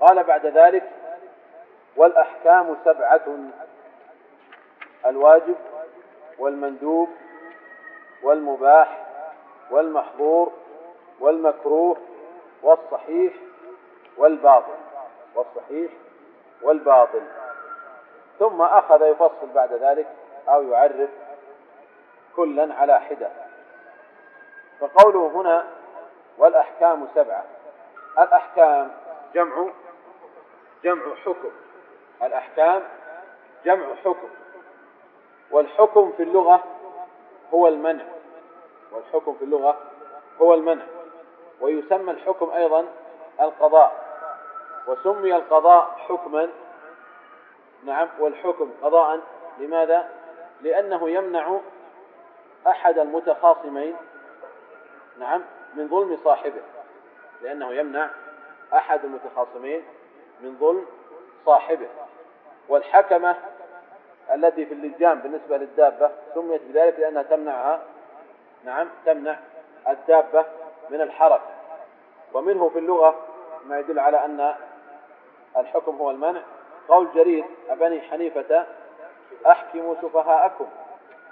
قال بعد ذلك والأحكام سبعة الواجب والمندوب والمباح والمحظور والمكروه والصحيح والباطل. والصحيح والباطل. ثم أخذ يفصل بعد ذلك أو يعرف كلا على حدة. فقوله هنا والأحكام سبعة. الأحكام جمع جمع حكم. الأحكام جمع حكم. والحكم في اللغة هو المنع. والحكم في اللغة هو المنع. ويسمى الحكم أيضا القضاء. وسمي القضاء حكما. نعم والحكم قضاء. لماذا؟ لأنه يمنع أحد المتخاصمين نعم من ظلم صاحبه. لأنه يمنع أحد المتخاصمين من ظلم صاحبه. والحكمة التي في اللجام بالنسبة للدابة سميت بذلك لأنها تمنعها نعم تمنع الدابة من الحركة ومنه في اللغة ما يدل على أن الحكم هو المنع. قول جرير أبني حنيفة أحكموا سفهاءكم.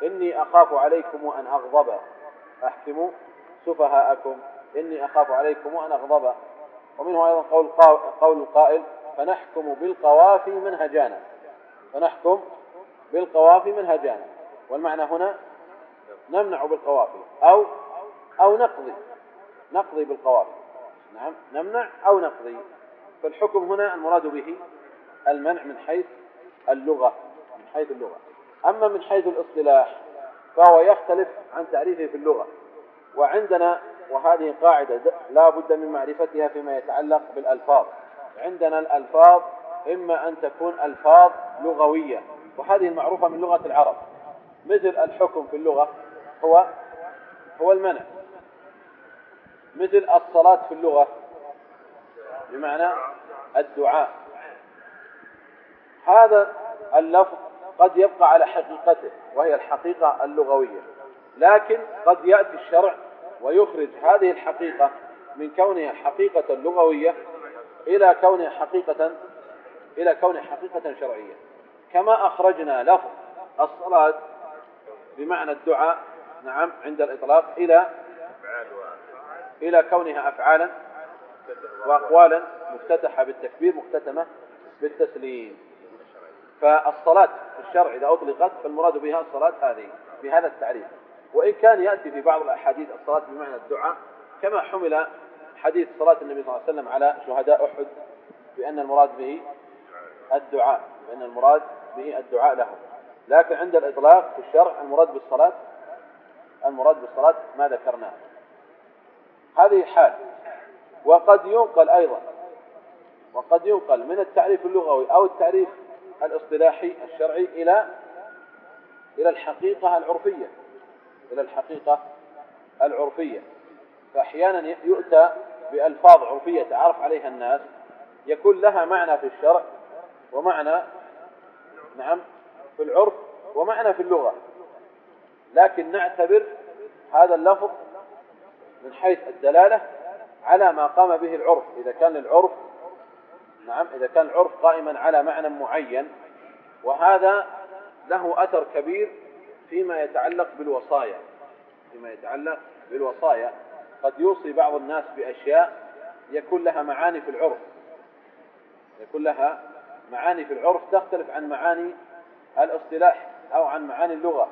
إني أخاف عليكم أن أغضب. أحكموا سفهاءكم. إني أخاف عليكم أن أغضب. ومنه أيضا قول قول القائل فنحكم بالقوافي من هجانا فنحكم بالقوافي من هجانا والمعنى هنا نمنع بالقوافي أو أو نقضي. نقضي بالقوافي. نعم نمنع أو نقضي. فالحكم هنا المراد به المنع من حيث اللغة من حيث اللغة. أما من حيث الاصطلاح فهو يختلف عن تعريفه في اللغة. وعندنا وهذه قاعدة لا بد من معرفتها فيما يتعلق بالألفاظ. عندنا الألفاظ إما أن تكون ألفاظ لغوية وهذه المعروفة من لغة العرب. مثل الحكم في اللغة هو هو المنع. مثل الصلاة في اللغة بمعنى الدعاء. هذا اللفظ قد يبقى على حقيقته وهي الحقيقة اللغوية لكن قد يأتي الشرع ويخرج هذه الحقيقة من كونها حقيقة لغوية إلى كونها حقيقة إلى كونها حقيقة شرعية. كما أخرجنا لفظ الصلاة بمعنى الدعاء نعم عند الإطلاق إلى إلى كونها أفعالا وأقوالا مفتتحة بالتكبير مختتمة بالتسليم. فالصلاة في الشرع إذا أطلقت فالمراد بها الصلاة هذه بهذا التعريف. وإن كان يأتي في بعض الأحاديث الصلاة بمعنى الدعاء كما حمل حديث صلاة النبي صلى الله عليه وسلم على شهداء أحد بأن المراد به الدعاء بأن المراد به الدعاء لهم لكن عند الإطلاق في الشرع المراد بالصلاة المراد بالصلاة ما ذكرناه. هذه حال. وقد ينقل أيضا وقد ينقل من التعريف اللغوي أو التعريف الاصطلاحي الشرعي إلى إلى الحقيقة العرفية. إلى الحقيقة العرفية. فأحيانا يؤتى بألفاظ عرفية تعرف عليها الناس يكون لها معنى في الشرع ومعنى نعم في العرف ومعنى في اللغة. لكن نعتبر هذا اللفظ من حيث الدلالة على ما قام به العرف. إذا كان العرف نعم إذا كان العرف قائما على معنى معين وهذا له أثر كبير فيما يتعلق بالوصايا. فيما يتعلق بالوصايا. قد يوصي بعض الناس بأشياء يكون لها معاني في العرف. يكون لها معاني في العرف تختلف عن معاني الاصطلاح أو عن معاني اللغة.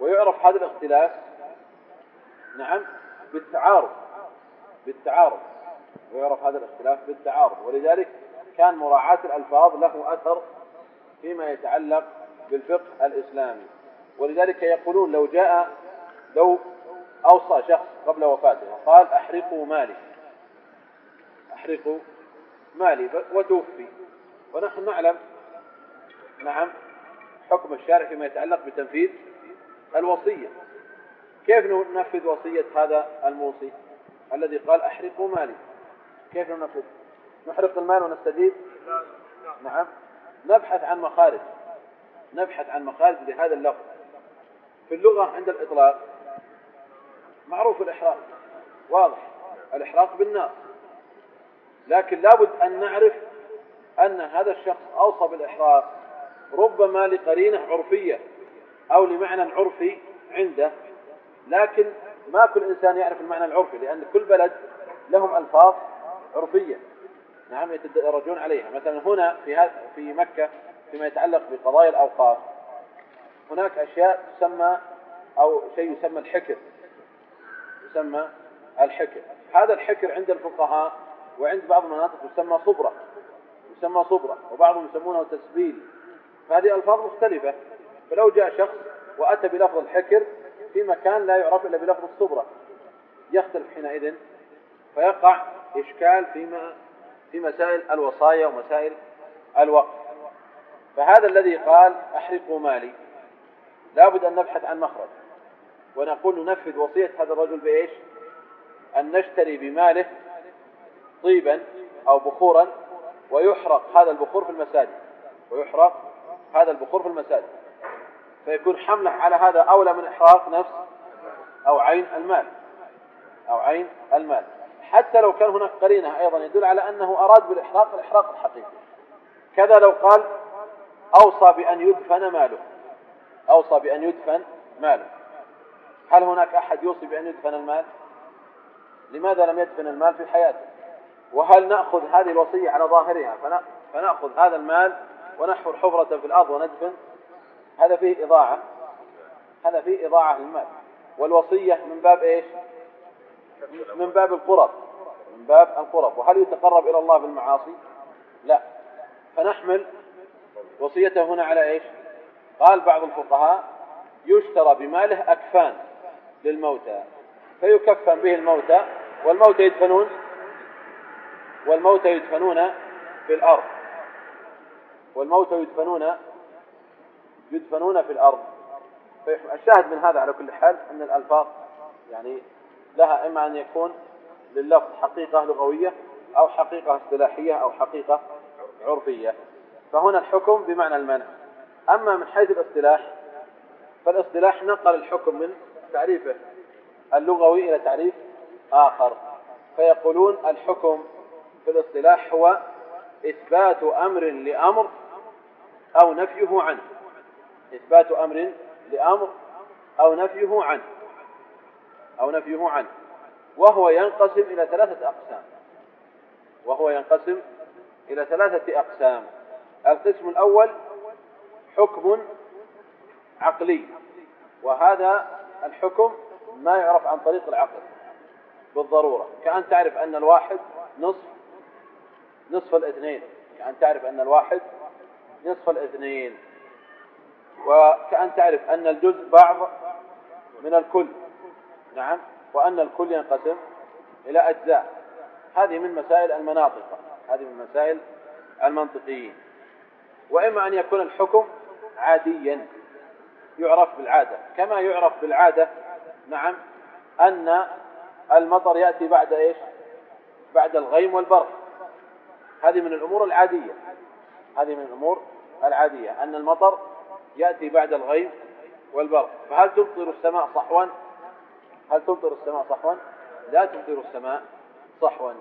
ويعرف هذا الاختلاف. نعم بالتعارض. بالتعارض. ويعرف هذا الاختلاف بالتعارض. ولذلك كان مراعاة الألفاظ له أثر فيما يتعلق بالفقه الإسلامي. ولذلك يقولون لو جاء لو أوصى شخص قبل وفاته وقال أحرقوا مالي. أحرقوا مالي وتوفي. ونحن نعلم نعم حكم الشارع فيما يتعلق بتنفيذ الوصية. كيف ننفذ وصية هذا الموصي الذي قال أحرقوا مالي؟ كيف ننفذ؟ نحرق المال ونستجيب؟ نعم. نبحث عن مخارج. نبحث عن مخارج لهذا اللفظ. في اللغة عند الإطلاق. معروف الإحراق. واضح. الإحراق بالنار. لكن لابد أن نعرف أن هذا الشخص أوصى بالإحراق ربما لقرينة عرفية أو لمعنى عرفي عنده. لكن ما كل إنسان يعرف المعنى العرفي لأن كل بلد لهم ألفاظ عرفية. نعم يتدرجون عليها. مثلا هنا في في مكة فيما يتعلق بقضايا الأوقاف هناك أشياء تسمى أو شيء يسمى الحكر. يسمى الحكر. هذا الحكر عند الفقهاء وعند بعض المناطق يسمى صبرة. يسمى صبرة وبعضهم يسمونه تسبيل. فهذه ألفاظ مختلفة. فلو جاء شخص وأتى بلفظ الحكر في مكان لا يعرف إلا بلفظ الصبرة. يختلف حينئذ فيقع إشكال فيما في مسائل الوصايا ومسائل الوقف فهذا الذي قال أحرقوا مالي. لابد أن نبحث عن مخرج. ونقول ننفذ وصية هذا الرجل بإيش؟ أن نشتري بماله طيبا أو بخورا ويحرق هذا البخور في المساجد. ويحرق هذا البخور في المساجد. فيكون حملة على هذا أولى من إحراق نفس أو عين المال. أو عين المال. حتى لو كان هناك قرينة أيضا يدل على أنه أراد بالإحراق الإحراق الحقيقي. كذا لو قال أوصى بأن يدفن ماله. أوصى بأن يدفن ماله. هل هناك أحد يوصي بأن يدفن المال؟ لماذا لم يدفن المال في حياته؟ وهل نأخذ هذه الوصية على ظاهرها؟ فنأخذ هذا المال ونحفر حفرة في الأرض وندفن. هذا فيه إضاعة. هذا فيه إضاعة للمال. والوصية من باب إيش؟ من باب القرب. من باب القرب. وهل يتقرب إلى الله بالمعاصي؟ لا. فنحمل وصيته هنا على إيش؟ قال بعض الفقهاء يشترى بماله أكفان للموتى فيكفن به الموتى والموتى يدفنون والموتى يدفنون في الأرض. والموتى يدفنون يدفنون في الأرض. الشاهد من هذا على كل حال أن الألفاظ يعني لها إما أن يكون لللفظ حقيقة لغوية أو حقيقة اصطلاحية أو حقيقة عرفية. فهنا الحكم بمعنى المنع. أما من حيث الاصطلاح فالاصطلاح نقل الحكم من تعريفه اللغوي إلى تعريف آخر. فيقولون الحكم في الاصطلاح هو إثبات أمر لأمر أو نفيه عنه. إثبات أمر لأمر أو نفيه عنه. أو نفيه عنه. وهو ينقسم إلى ثلاثة أقسام. وهو ينقسم إلى ثلاثة أقسام. القسم الأول حكم عقلي. وهذا الحكم ما يعرف عن طريق العقل بالضرورة. كأن تعرف أن الواحد نصف نصف الاثنين. كأن تعرف أن الواحد نصف الاثنين. وكأن تعرف أن الجزء بعض من الكل. نعم. وأن الكل ينقسم إلى أجزاء. هذه من مسائل المناطق. هذه من مسائل المنطقيين. وإما أن يكون الحكم عاديا. يعرف بالعادة. كما يعرف بالعادة نعم أن المطر يأتي بعد إيش؟ بعد الغيم والبرق. هذه من الأمور العادية. هذه من الأمور العادية. أن المطر يأتي بعد الغيم والبرق. فهل تمطر السماء صحوا؟ هل تمطر السماء صحوا؟ لا تمطر السماء صحوا.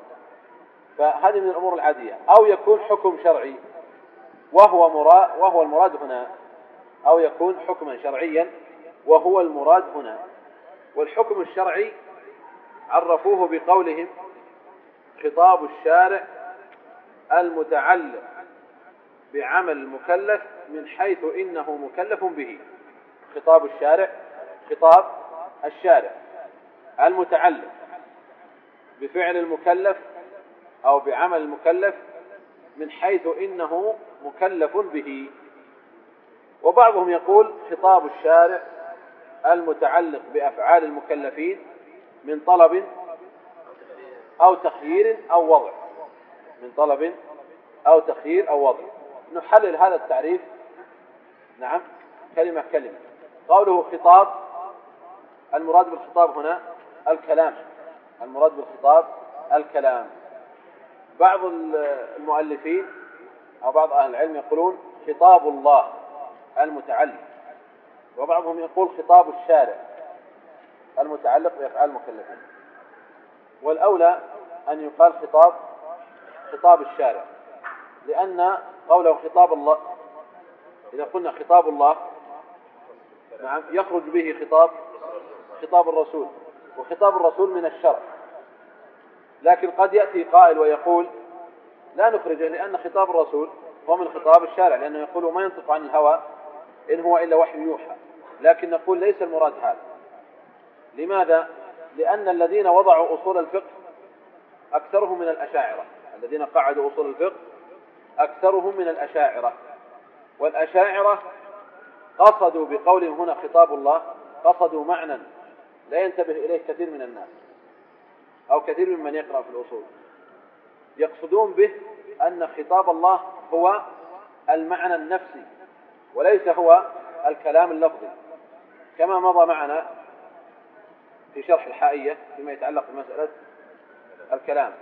فهذه من الأمور العادية. أو يكون حكم شرعي وهو مراد وهو المراد هنا أو يكون حكما شرعيا وهو المراد هنا. والحكم الشرعي عرفوه بقولهم خطاب الشارع المتعلق بعمل المكلف من حيث إنه مكلف به. خطاب الشارع خطاب الشارع المتعلق بفعل المكلف أو بعمل المكلف من حيث إنه مكلف به. وبعضهم يقول خطاب الشارع المتعلق بأفعال المكلفين من طلب أو تخيير أو وضع. من طلب أو تخيير أو وضع. نحلل هذا التعريف. نعم. كلمة كلمة. قوله خطاب المراد بالخطاب هنا الكلام. المراد بالخطاب الكلام. بعض المؤلفين أو بعض أهل العلم يقولون خطاب الله. المتعلق. وبعضهم يقول خطاب الشارع. المتعلق بأفعال المكلفين. والأولى أن يقال خطاب خطاب الشارع. لأن قوله خطاب الله إذا قلنا خطاب الله نعم يخرج به خطاب خطاب الرسول. وخطاب الرسول من الشرع. لكن قد يأتي قائل ويقول لا نخرجه لأن خطاب الرسول هو من خطاب الشارع لأنه يقول ما ينطق عن الهوى إن هو إلا وحي يوحى. لكن نقول ليس المراد هذا. لماذا؟ لأن الذين وضعوا أصول الفقه أكثرهم من الأشاعرة. الذين قعدوا أصول الفقه أكثرهم من الأشاعرة. والأشاعرة قصدوا بقولهم هنا خطاب الله قصدوا معنى لا ينتبه إليه كثير من الناس أو كثير ممن يقرأ في الأصول. يقصدون به أن خطاب الله هو المعنى النفسي وليس هو الكلام اللفظي. كما مضى معنا في شرح الحائية فيما يتعلق بمسألة الكلام.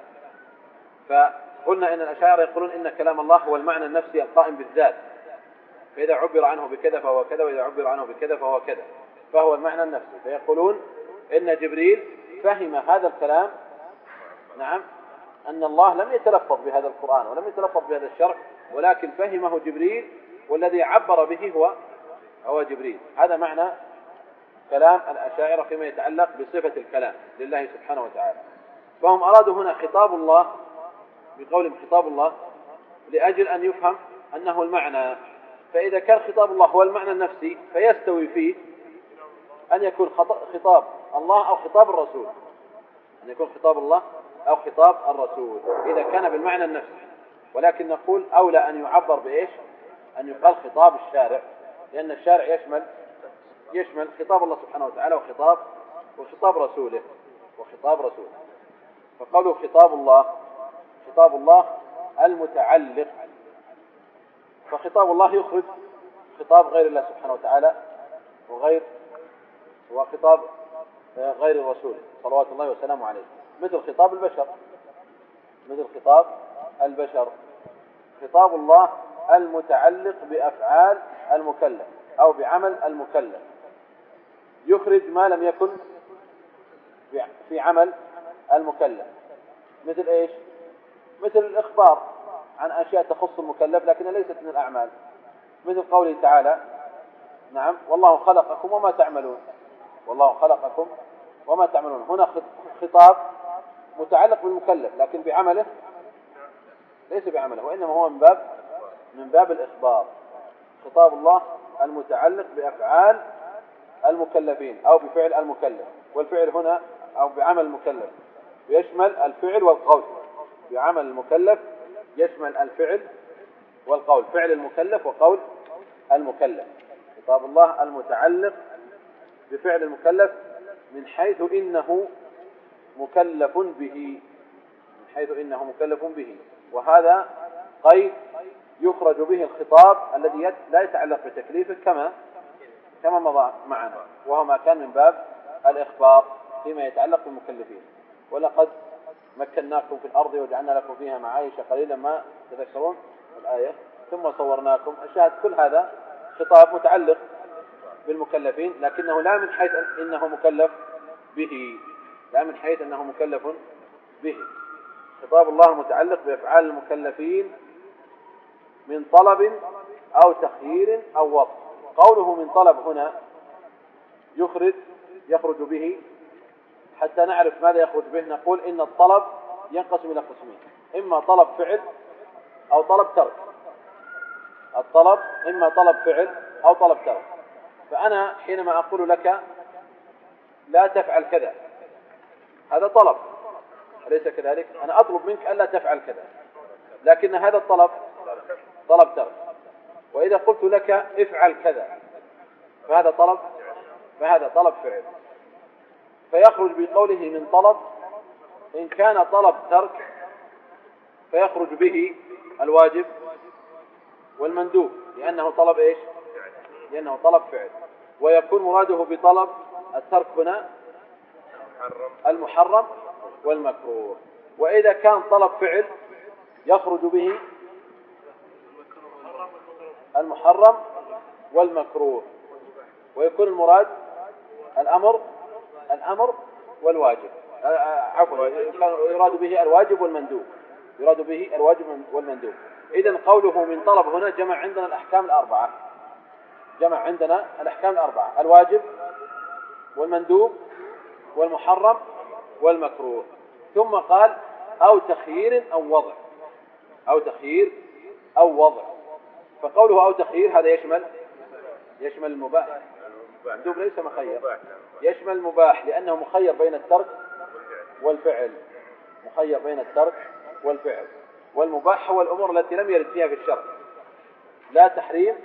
فقلنا إن الأشاعرة يقولون إن كلام الله هو المعنى النفسي القائم بالذات. فإذا عبر عنه بكذا فهو كذا وإذا عبر عنه بكذا فهو كذا. فهو المعنى النفسي. فيقولون إن جبريل فهم هذا الكلام. نعم. أن الله لم يتلفظ بهذا القرآن ولم يتلفظ بهذا الشرع ولكن فهمه جبريل والذي عبر به هو هو جبريل. هذا معنى كلام الأشاعرة فيما يتعلق بصفة الكلام لله سبحانه وتعالى. فهم أرادوا هنا خطاب الله بقولهم خطاب الله لأجل أن يفهم أنه المعنى. فإذا كان خطاب الله هو المعنى النفسي فيستوي فيه أن يكون خطاب الله أو خطاب الرسول. أن يكون خطاب الله أو خطاب الرسول. إذا كان بالمعنى النفسي. ولكن نقول أولى أن يعبر بإيش؟ أن يقال خطاب الشارع لأن الشارع يشمل يشمل خطاب الله سبحانه وتعالى وخطاب وخطاب رسوله وخطاب رسوله. فقالوا خطاب الله خطاب الله المتعلق. فخطاب الله يخرج خطاب غير الله سبحانه وتعالى وغير وخطاب غير الرسول صلوات الله وسلامه عليه. مثل خطاب البشر مثل خطاب البشر. خطاب الله المتعلق بأفعال المكلف أو بعمل المكلف. يخرج ما لم يكن في عمل المكلف. مثل إيش؟ مثل الإخبار عن أشياء تخص المكلف لكنها ليست من الأعمال. مثل قوله تعالى نعم والله خلقكم وما تعملون. والله خلقكم وما تعملون. هنا خطاب متعلق بالمكلف لكن بعمله ليس بعمله وإنما هو من باب من باب الإخبار. خطاب الله المتعلق بأفعال المكلفين أو بفعل المكلف والفعل هنا أو بعمل المكلف. يشمل الفعل والقول. بعمل المكلف يشمل الفعل والقول فعل المكلف وقول المكلف. خطاب الله المتعلق بفعل المكلف من حيث إنه مكلف به. من حيث إنه مكلف به. وهذا قيد يخرج به الخطاب الذي لا يتعلق بتكليفه كما كما مضى معنا وهو ما كان من باب الإخبار فيما يتعلق بالمكلفين. ولقد مكناكم في الأرض وجعلنا لكم فيها معايش قليلا ما تذكرون الآية ثم صورناكم. الشاهد كل هذا خطاب متعلق بالمكلفين لكنه لا من حيث إنه مكلف به. لا من حيث أنه مكلف به. خطاب الله متعلق بأفعال المكلفين من طلب أو تخيير أو وصف قوله من طلب هنا يخرج يخرج به. حتى نعرف ماذا يخرج به نقول إن الطلب ينقسم إلى قسمين. إما طلب فعل أو طلب ترك. الطلب إما طلب فعل أو طلب ترك. فأنا حينما أقول لك لا تفعل كذا هذا طلب. أليس كذلك؟ أنا أطلب منك ألا تفعل كذا. لكن هذا الطلب طلب ترك وإذا قلت لك افعل كذا فهذا طلب فهذا طلب فعل. فيخرج بقوله من طلب إن كان طلب ترك فيخرج به الواجب والمندوب لأنه طلب إيش؟ لأنه طلب فعل. ويكون مراده بطلب الترك هنا المحرم والمكروه. وإذا كان طلب فعل يخرج به المحرم والمكروه. ويكون المراد الأمر الأمر والواجب. آه، آه، عفوا يراد به الواجب والمندوب. يراد به الواجب والمندوب. إذا قوله من طلب هنا جمع عندنا الأحكام الأربعة. جمع عندنا الأحكام الأربعة. الواجب والمندوب والمحرم والمكروه. ثم قال أو تخيير أو وضع. أو تخيير أو وضع. فقوله أو تخيير هذا يشمل؟ يشمل المباح. المندوب ليس مخير. يشمل المباح لأنه مخير بين الترك والفعل. مخير بين الترك والفعل. والمباح هو الأمور التي لم يرد فيها في الشرع. لا تحريم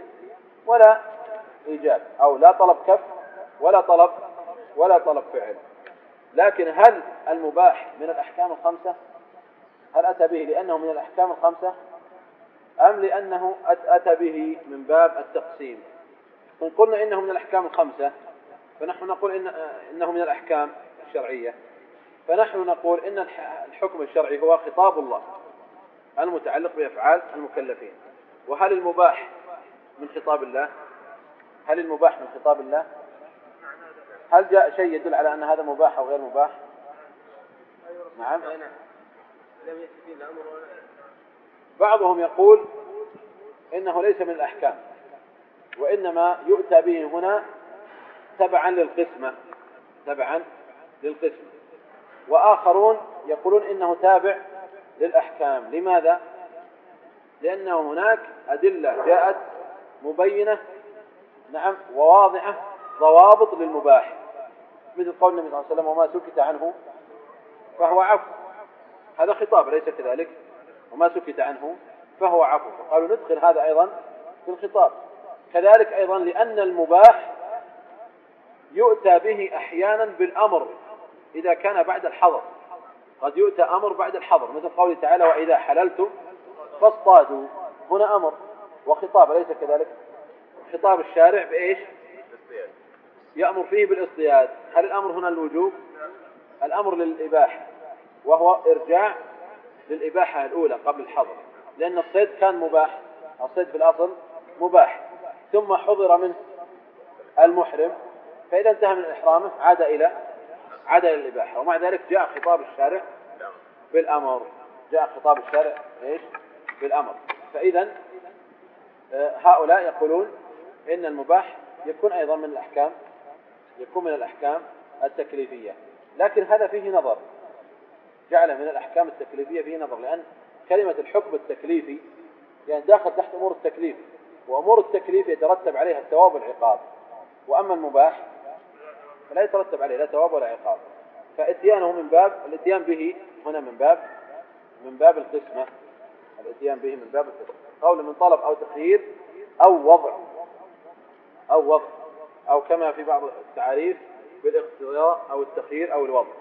ولا إيجاب أو لا طلب كف ولا طلب ولا طلب فعل. لكن هل المباح من الأحكام الخمسة؟ هل أتى به لأنه من الأحكام الخمسة؟ أم لأنه أتى به من باب التقسيم؟ إن قلنا إنه من الأحكام الخمسة فنحن نقول إن إنه من الأحكام الشرعية. فنحن نقول إن الحكم الشرعي هو خطاب الله المتعلق بأفعال المكلفين. وهل المباح من خطاب الله؟ هل المباح من خطاب الله؟ هل جاء شيء يدل على أن هذا مباح أو غير مباح؟ نعم. لم يأتي الأمر بعضهم يقول إنه ليس من الأحكام وإنما يؤتى به هنا تبعا للقسمة تبعا للقسمة. وآخرون يقولون إنه تابع للأحكام. لماذا؟ لأنه هناك أدلة جاءت مبينة نعم وواضحة ضوابط للمباح. مثل قول النبي صلى الله عليه وسلم وما سكت عنه فهو عفو. هذا خطاب ليس كذلك. وما سكت عنه فهو عفو. فقالوا ندخل هذا أيضا في الخطاب. كذلك أيضا لأن المباح يؤتى به أحيانا بالأمر إذا كان بعد الحظر. قد يؤتى أمر بعد الحظر مثل قوله تعالى وإذا حللتم فاصطادوا. هنا أمر وخطاب أليس كذلك؟ خطاب الشارع بإيش؟ يأمر فيه بالإصطياد. هل الأمر هنا الوجوب؟ الأمر للإباحة وهو إرجاع للإباحة الأولى قبل الحظر لأن الصيد كان مباح الصيد في الأصل مباح. ثم حضر منه المحرم فإذا انتهى من إحرامه عاد إلى عاد إلى الإباحة. ومع ذلك جاء خطاب الشارع بالأمر جاء خطاب الشارع إيش؟ بالأمر. فإذا آه، هؤلاء يقولون إن المباح يكون أيضا من الأحكام يكون من الأحكام التكليفية. لكن هذا فيه نظر. جعل من الأحكام التكليفية فيه نظر لأن كلمة الحكم التكليفي يعني داخل تحت أمور التكليف وأمور التكليف يترتب عليها الثواب والعقاب. وأما المباح فلا يترتب عليه لا ثواب ولا عقاب. فإتيانه من باب الإتيان به هنا من باب من باب القسمة. الإتيان به من باب القسمة. قول من طلب أو تخيير أو وضع أو وضع أو كما في بعض التعاريف بالإقتضاء أو التخيير أو الوضع.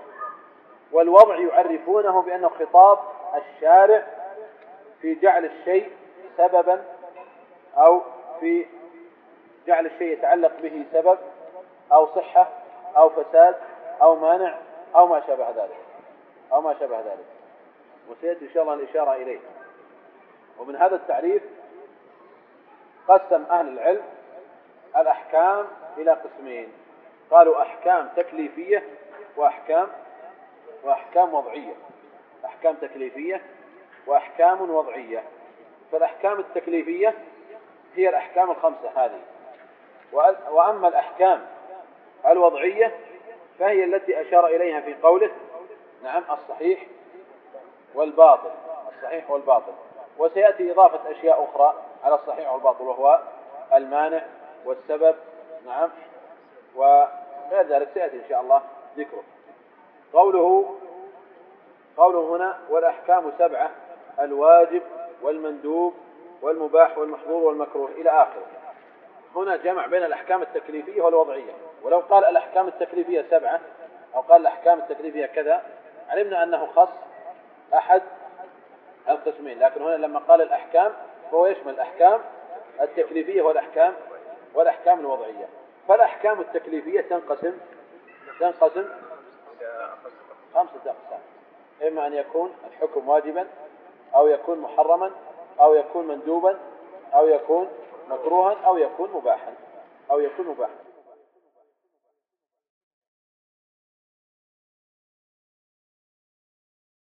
والوضع يعرفونه بأنه خطاب الشارع في جعل الشيء سببا أو في جعل الشيء يتعلق به سبب أو صحة أو فساد أو مانع أو ما شابه ذلك. أو ما شابه ذلك. وسيأتي إن شاء الله الإشارة إليه. ومن هذا التعريف قسم أهل العلم الأحكام إلى قسمين. قالوا أحكام تكليفية وأحكام وأحكام وضعية. أحكام تكليفية وأحكام وضعية. فالأحكام التكليفية هي الأحكام الخمسة هذه. وأما الأحكام الوضعية فهي التي أشار إليها في قوله نعم الصحيح والباطل. الصحيح والباطل. وسيأتي إضافة أشياء أخرى على الصحيح والباطل وهو المانع والسبب. نعم. وغير ذلك سيأتي إن شاء الله ذكره. قوله قوله هنا والأحكام سبعة الواجب والمندوب والمباح والمحظور والمكروه إلى آخره. هنا جمع بين الأحكام التكليفية والوضعية. ولو قال الأحكام التكليفية سبعة أو قال الأحكام التكليفية كذا علمنا أنه خص أحد القسمين. لكن هنا لما قال الأحكام فهو يشمل الأحكام التكليفية والأحكام والأحكام الوضعية. فالأحكام التكليفية تنقسم تنقسم خمسة أقسام. إما أن يكون الحكم واجبا أو يكون محرما أو يكون مندوبا أو يكون مكروها أو يكون مباحا أو يكون مباحا.